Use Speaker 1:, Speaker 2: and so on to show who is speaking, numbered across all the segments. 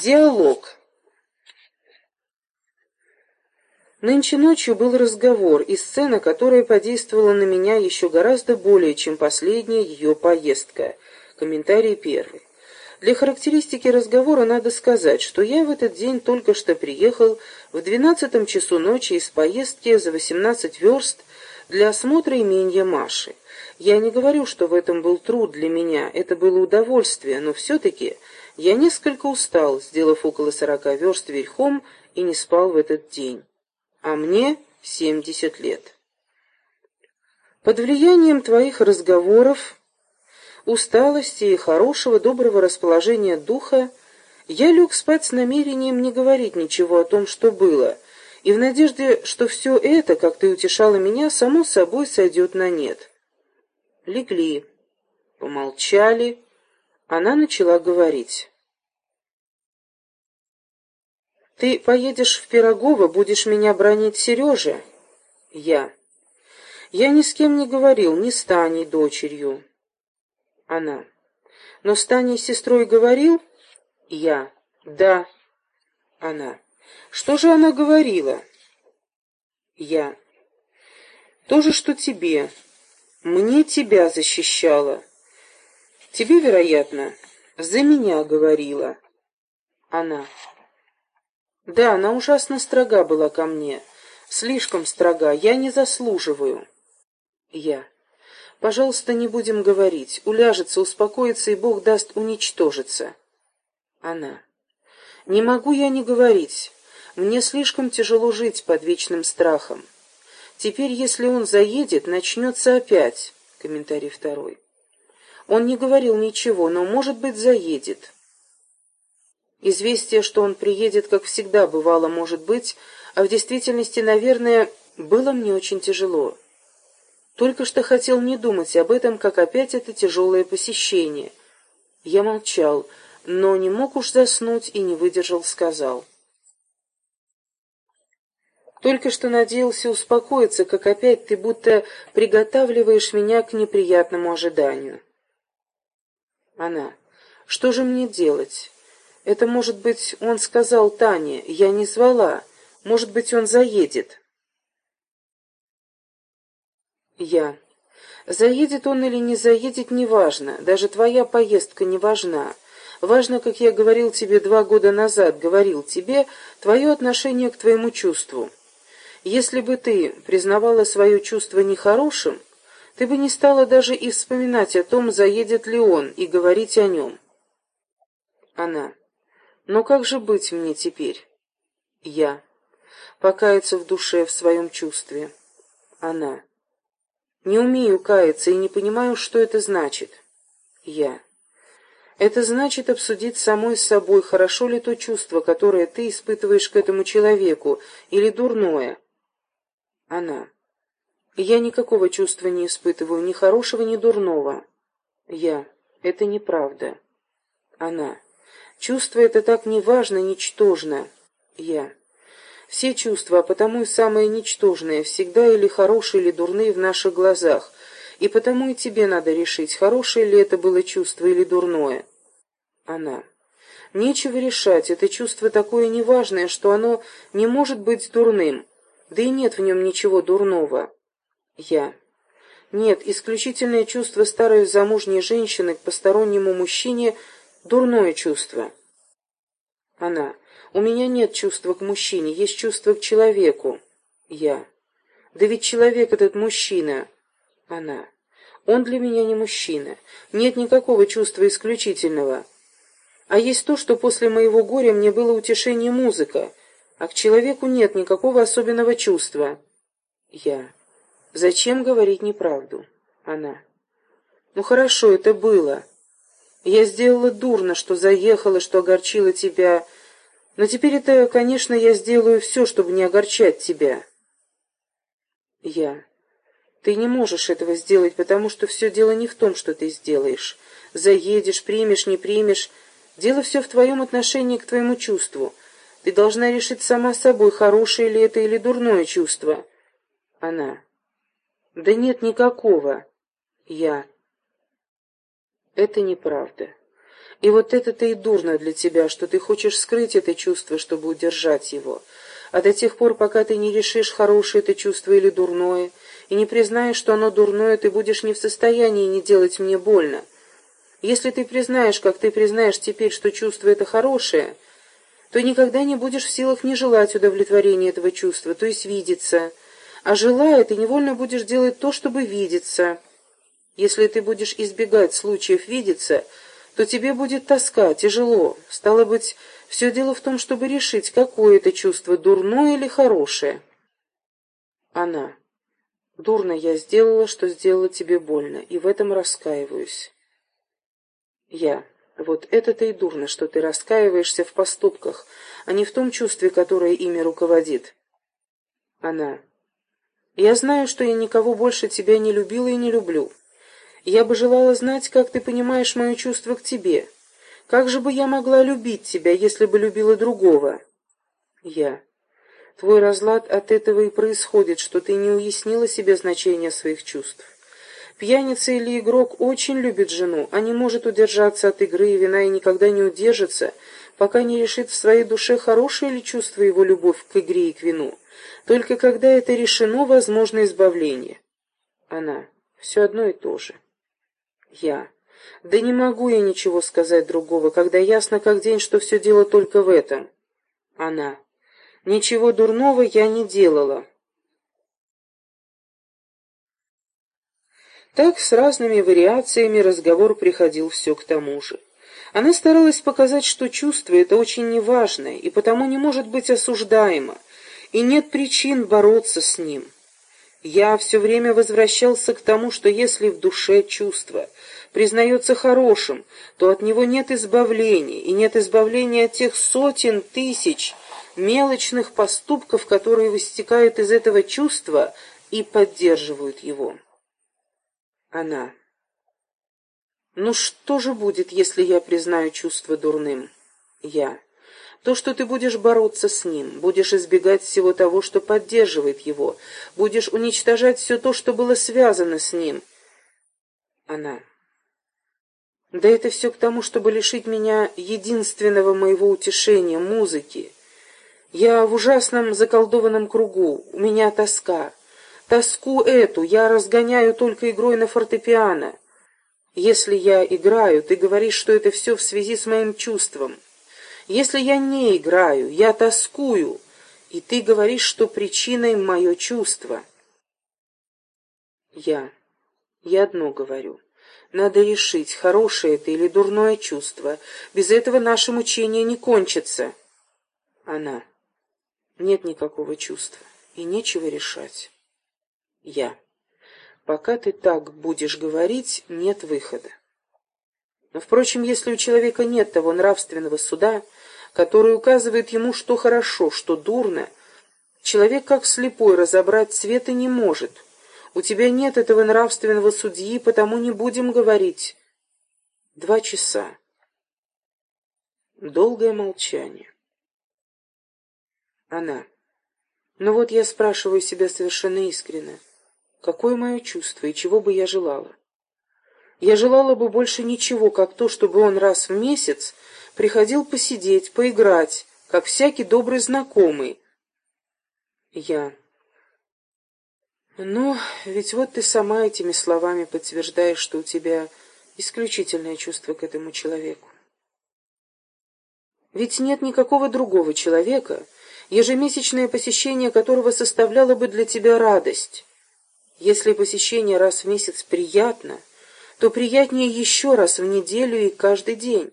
Speaker 1: Диалог. Нынче ночью был разговор и сцена, которая подействовала на меня еще гораздо более, чем последняя ее поездка. Комментарий первый. Для характеристики разговора надо сказать, что я в этот день только что приехал в двенадцатом часу ночи из поездки за восемнадцать верст для осмотра имения Маши. Я не говорю, что в этом был труд для меня, это было удовольствие, но все-таки я несколько устал, сделав около сорока верст верхом, и не спал в этот день. А мне семьдесят лет. Под влиянием твоих разговоров, усталости и хорошего, доброго расположения духа, я лег спать с намерением не говорить ничего о том, что было, и в надежде, что все это, как ты утешала меня, само собой сойдет на нет легли, помолчали, она начала говорить. «Ты поедешь в Пирогово, будешь меня бронить Сереже?» «Я». «Я ни с кем не говорил, ни с Таней, дочерью». Она. «Но с Таней сестрой говорил?» «Я». «Да». Она. «Что же она говорила?» «Я». «То же, что тебе. Мне тебя защищала. Тебе, вероятно, за меня говорила. Она. Да, она ужасно строга была ко мне. Слишком строга. Я не заслуживаю. Я. Пожалуйста, не будем говорить. Уляжется, успокоится, и Бог даст уничтожиться. Она. Не могу я не говорить. Мне слишком тяжело жить под вечным страхом. Теперь, если он заедет, начнется опять. Комментарий второй. Он не говорил ничего, но, может быть, заедет. Известие, что он приедет, как всегда бывало, может быть, а в действительности, наверное, было мне очень тяжело. Только что хотел не думать об этом, как опять это тяжелое посещение. Я молчал, но не мог уж заснуть и не выдержал, сказал. Только что надеялся успокоиться, как опять ты будто приготавливаешь меня к неприятному ожиданию. Она. Что же мне делать? Это, может быть, он сказал Тане, я не звала. Может быть, он заедет. Я. Заедет он или не заедет, неважно. Даже твоя поездка не важна. Важно, как я говорил тебе два года назад, говорил тебе, твое отношение к твоему чувству. Если бы ты признавала свое чувство нехорошим, ты бы не стала даже и вспоминать о том, заедет ли он, и говорить о нем. Она. Но как же быть мне теперь? Я. Покаяться в душе, в своем чувстве. Она. Не умею каяться и не понимаю, что это значит. Я. Это значит обсудить самой с собой, хорошо ли то чувство, которое ты испытываешь к этому человеку, или дурное, она. Я никакого чувства не испытываю, ни хорошего, ни дурного. Я. Это неправда. Она. Чувство это так неважно, ничтожно. Я. Все чувства, а потому и самые ничтожные, всегда или хорошие, или дурные в наших глазах. И потому и тебе надо решить, хорошее ли это было чувство или дурное. Она. Нечего решать, это чувство такое неважное, что оно не может быть дурным. Да и нет в нем ничего дурного. Я. Нет, исключительное чувство старой замужней женщины к постороннему мужчине — дурное чувство. Она. У меня нет чувства к мужчине, есть чувство к человеку. Я. Да ведь человек этот мужчина. Она. Он для меня не мужчина. Нет никакого чувства исключительного. А есть то, что после моего горя мне было утешение музыка, а к человеку нет никакого особенного чувства. Я. Зачем говорить неправду? Она. Ну хорошо, это было. Я сделала дурно, что заехала, что огорчила тебя. Но теперь это, конечно, я сделаю все, чтобы не огорчать тебя. Я. Ты не можешь этого сделать, потому что все дело не в том, что ты сделаешь. Заедешь, примешь, не примешь. Дело все в твоем отношении к твоему чувству. Ты должна решить сама собой, хорошее ли это или дурное чувство. Она. Да нет никакого. Я. Это неправда. И вот это-то и дурно для тебя, что ты хочешь скрыть это чувство, чтобы удержать его. А до тех пор, пока ты не решишь, хорошее это чувство или дурное, и не признаешь, что оно дурное, ты будешь не в состоянии не делать мне больно. Если ты признаешь, как ты признаешь теперь, что чувство это хорошее, то никогда не будешь в силах не желать удовлетворения этого чувства, то есть видеться. А желая, ты невольно будешь делать то, чтобы видеться. Если ты будешь избегать случаев видеться, то тебе будет тоска, тяжело. Стало быть, все дело в том, чтобы решить, какое это чувство, дурное или хорошее. Она. Дурно я сделала, что сделала тебе больно, и в этом раскаиваюсь. Я. Вот это-то и дурно, что ты раскаиваешься в поступках, а не в том чувстве, которое ими руководит. Она. Я знаю, что я никого больше тебя не любила и не люблю. Я бы желала знать, как ты понимаешь мое чувство к тебе. Как же бы я могла любить тебя, если бы любила другого? Я. Твой разлад от этого и происходит, что ты не уяснила себе значение своих чувств. Пьяница или игрок очень любит жену, а не может удержаться от игры и вина и никогда не удержится, пока не решит в своей душе, хорошее ли чувство его любовь к игре и к вину. Только когда это решено, возможно избавление. Она. Все одно и то же. Я. Да не могу я ничего сказать другого, когда ясно как день, что все дело только в этом. Она. Ничего дурного я не делала. Так с разными вариациями разговор приходил все к тому же. Она старалась показать, что чувство это очень неважное и потому не может быть осуждаемо, и нет причин бороться с ним. Я все время возвращался к тому, что если в душе чувство признается хорошим, то от него нет избавления, и нет избавления от тех сотен тысяч мелочных поступков, которые выстекают из этого чувства и поддерживают его. Она. Ну что же будет, если я признаю чувство дурным? Я. То, что ты будешь бороться с ним, будешь избегать всего того, что поддерживает его, будешь уничтожать все то, что было связано с ним. Она. Да это все к тому, чтобы лишить меня единственного моего утешения, музыки. Я в ужасном заколдованном кругу, у меня тоска. Тоску эту я разгоняю только игрой на фортепиано. Если я играю, ты говоришь, что это все в связи с моим чувством. Если я не играю, я тоскую, и ты говоришь, что причиной мое чувство. Я. Я одно говорю. Надо решить, хорошее это или дурное чувство. Без этого наше мучение не кончится. Она. Нет никакого чувства, и нечего решать. Я. Пока ты так будешь говорить, нет выхода. Но, впрочем, если у человека нет того нравственного суда, который указывает ему, что хорошо, что дурно, человек, как слепой, разобрать цвета не может. У тебя нет этого нравственного судьи, потому не будем говорить. Два часа. Долгое молчание. Она. Ну вот я спрашиваю себя совершенно искренне. Какое мое чувство и чего бы я желала? Я желала бы больше ничего, как то, чтобы он раз в месяц приходил посидеть, поиграть, как всякий добрый знакомый. Я. Ну, ведь вот ты сама этими словами подтверждаешь, что у тебя исключительное чувство к этому человеку. Ведь нет никакого другого человека, ежемесячное посещение которого составляло бы для тебя радость. Если посещение раз в месяц приятно, то приятнее еще раз в неделю и каждый день.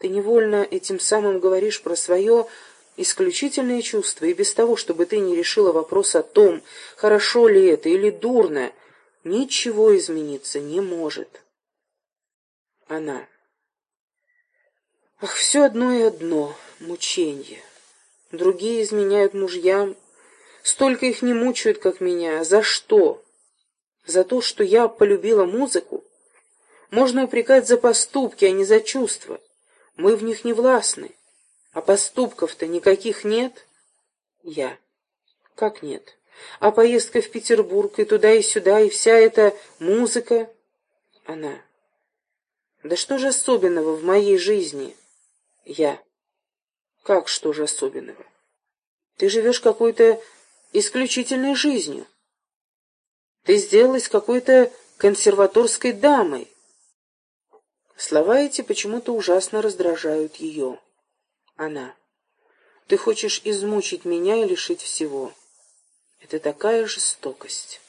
Speaker 1: Ты невольно этим самым говоришь про свое исключительное чувство, и без того, чтобы ты не решила вопрос о том, хорошо ли это или дурно, ничего измениться не может. Она. Ах, все одно и одно — мученье. Другие изменяют мужьям, столько их не мучают, как меня. За что? За то, что я полюбила музыку, можно упрекать за поступки, а не за чувства. Мы в них не властны. А поступков-то никаких нет? Я. Как нет? А поездка в Петербург и туда и сюда, и вся эта музыка? Она. Да что же особенного в моей жизни? Я. Как что же особенного? Ты живешь какой-то исключительной жизнью. Ты сделалась какой-то консерваторской дамой. Слова эти почему-то ужасно раздражают ее. Она. Ты хочешь измучить меня и лишить всего. Это такая жестокость.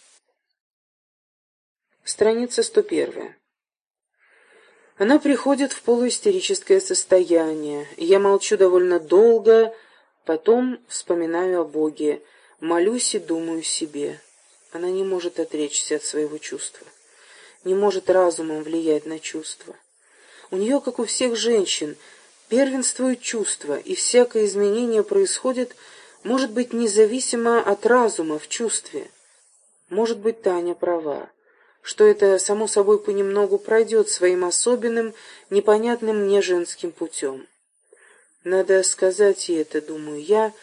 Speaker 1: Страница 101. Она приходит в полуистерическое состояние. Я молчу довольно долго, потом вспоминаю о Боге, молюсь и думаю себе. Она не может отречься от своего чувства, не может разумом влиять на чувства. У нее, как у всех женщин, первенствует чувство, и всякое изменение происходит, может быть, независимо от разума в чувстве. Может быть, Таня права что это, само собой, понемногу пройдет своим особенным, непонятным мне женским путем. Надо сказать ей это, думаю я,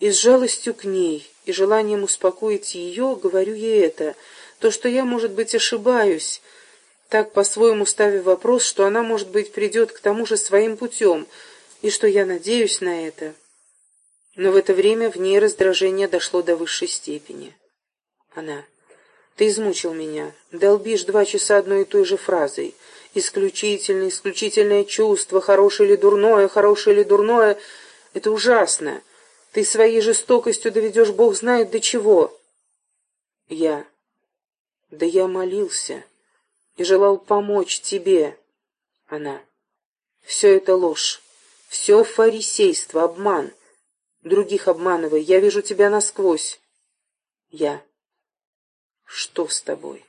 Speaker 1: и с жалостью к ней, и желанием успокоить ее, говорю ей это, то, что я, может быть, ошибаюсь, так по-своему ставив вопрос, что она, может быть, придет к тому же своим путем, и что я надеюсь на это. Но в это время в ней раздражение дошло до высшей степени. Она... Ты измучил меня. Долбишь два часа одной и той же фразой. Исключительное, исключительное чувство, хорошее или дурное, хорошее или дурное. Это ужасно. Ты своей жестокостью доведешь Бог знает до чего. Я. Да я молился и желал помочь тебе. Она. Все это ложь. Все фарисейство, обман. Других обманывай, я вижу тебя насквозь. Я. Что с тобой?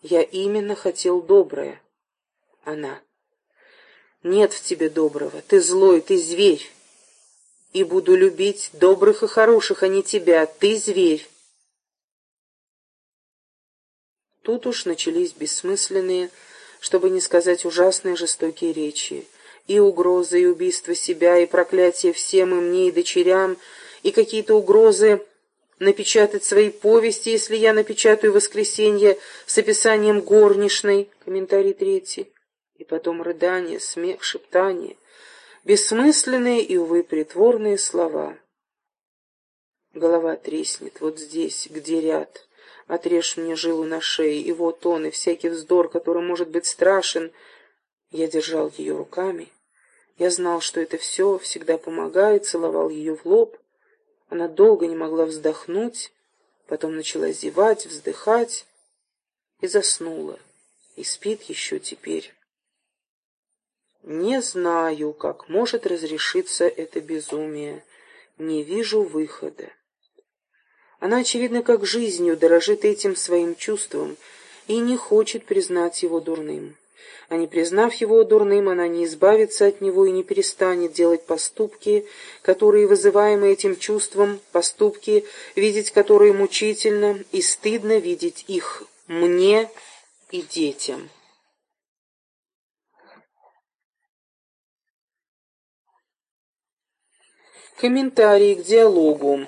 Speaker 1: Я именно хотел доброе. Она. Нет в тебе доброго, ты злой, ты зверь. И буду любить добрых и хороших, а не тебя, ты зверь. Тут уж начались бессмысленные, чтобы не сказать ужасные жестокие речи. И угрозы, и убийство себя, и проклятие всем, и мне, и дочерям, и какие-то угрозы напечатать свои повести, если я напечатаю «Воскресенье» с описанием горничной, комментарий третий, и потом рыдание, смех, шептание, бессмысленные и, увы, притворные слова. Голова треснет вот здесь, где ряд, отрежь мне жилу на шее, и вот он, и всякий вздор, который может быть страшен. Я держал ее руками. Я знал, что это все всегда помогает, целовал ее в лоб, она долго не могла вздохнуть, потом начала зевать, вздыхать и заснула, и спит еще теперь. Не знаю, как может разрешиться это безумие, не вижу выхода. Она, очевидно, как жизнью дорожит этим своим чувством и не хочет признать его дурным а не признав его дурным, она не избавится от него и не перестанет делать поступки, которые, вызываемые этим чувством, поступки, видеть которые мучительно и стыдно видеть их мне и детям. Комментарий к диалогу.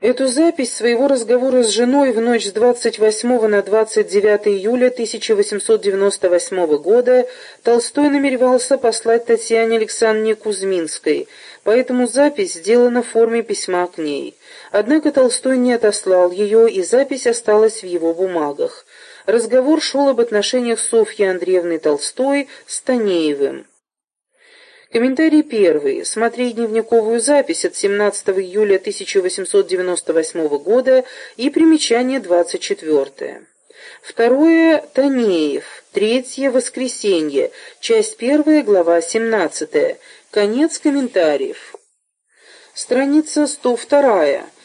Speaker 1: Эту запись своего разговора с женой в ночь с 28 на 29 июля 1898 года Толстой намеревался послать Татьяне Александровне Кузьминской, поэтому запись сделана в форме письма к ней. Однако Толстой не отослал ее, и запись осталась в его бумагах. Разговор шел об отношениях Софьи Андреевны Толстой с Танеевым. Комментарий первый. Смотри дневниковую запись от 17 июля 1898 года и примечание 24. Второе. Танеев. Третье. Воскресенье. Часть первая, глава 17. Конец комментариев. Страница 102.